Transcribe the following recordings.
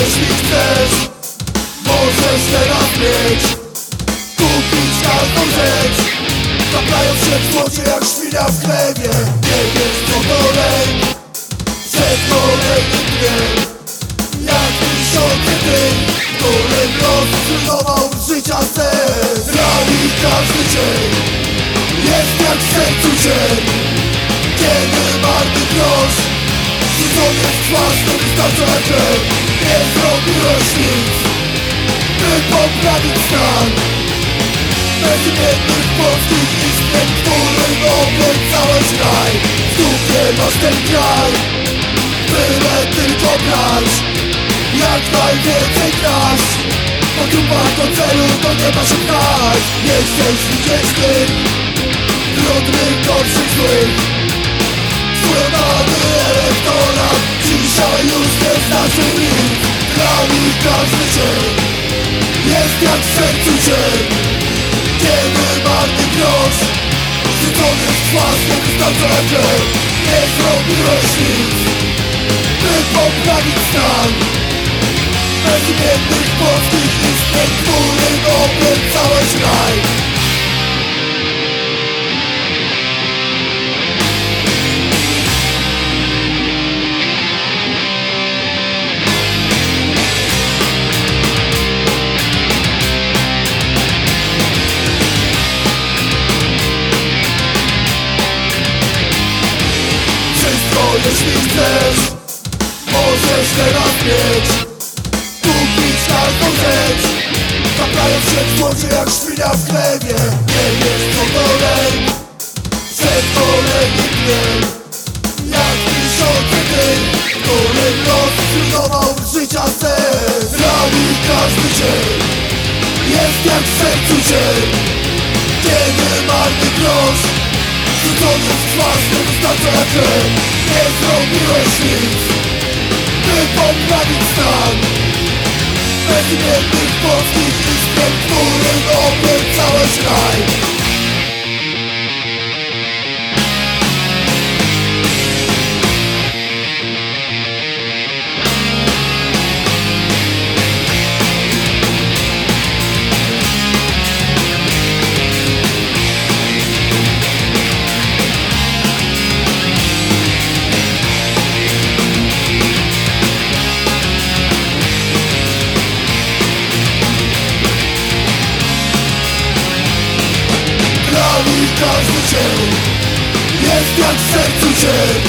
jeśli chcesz Możesz teraz mieć Kupić każdą rzecz. Zaplając się w złocie jak świnia w chlebie Nie wiesz co lęk Przed kolejnym dniem Jak tysiące W którym los zrujnował życia sens. Rani każdy dzień Jest jak w sercu cień Kiedy marny grosz Rzucony w twarz to Nie zrobiłeś nic By poprawić stan Bezimiennych polskich istnień Którym obiecałeś raj W dupie masz ten kraj Byle tylko brać Jak najwięcej kraść Po trupach do celu to nie ma się pchać Nie chcesz widzieć tych Brudnych, gorszych, złych Już nie znaczy nic Dla każdy dzień Jest jak w sercu dzień Kiedy marny grosz Rzucony w twarz nie wystarcza krew Nie zrobiłeś nic By poprawić stan. Bezimiennych polskich istnień Którym obiecałeś raj jeśli chcesz Możesz teraz mieć. Kupić każdą rzecz. Zaplając się w złocie jak świnia w chlebie Nie co to lęk Przed kolejnym dniem. Jak tysiące dni Którym los zrujnował życia sens Rani każdy dzień. Jest jak w sercu dzień. Kiedy marny grosz Rzucony w twarz nie wystarcza krew Nie zrobiłeś nic By poprawić stan. Bezimiennych polskich istnień Którym obiecałeś raj każdy dzień. Jest jak w sercu dzień.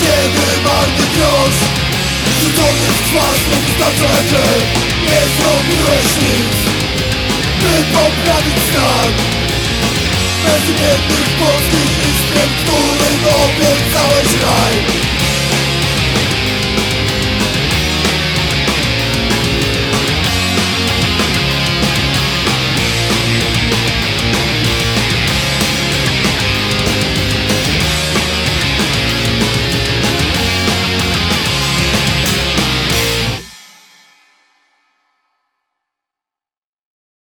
Kiedy marny grosz Rzucony w twarz nie wystarcza krew Nie zrobiłeś nic By poprawić stan. Bezimiennych polskich istnień Którym obiecałeś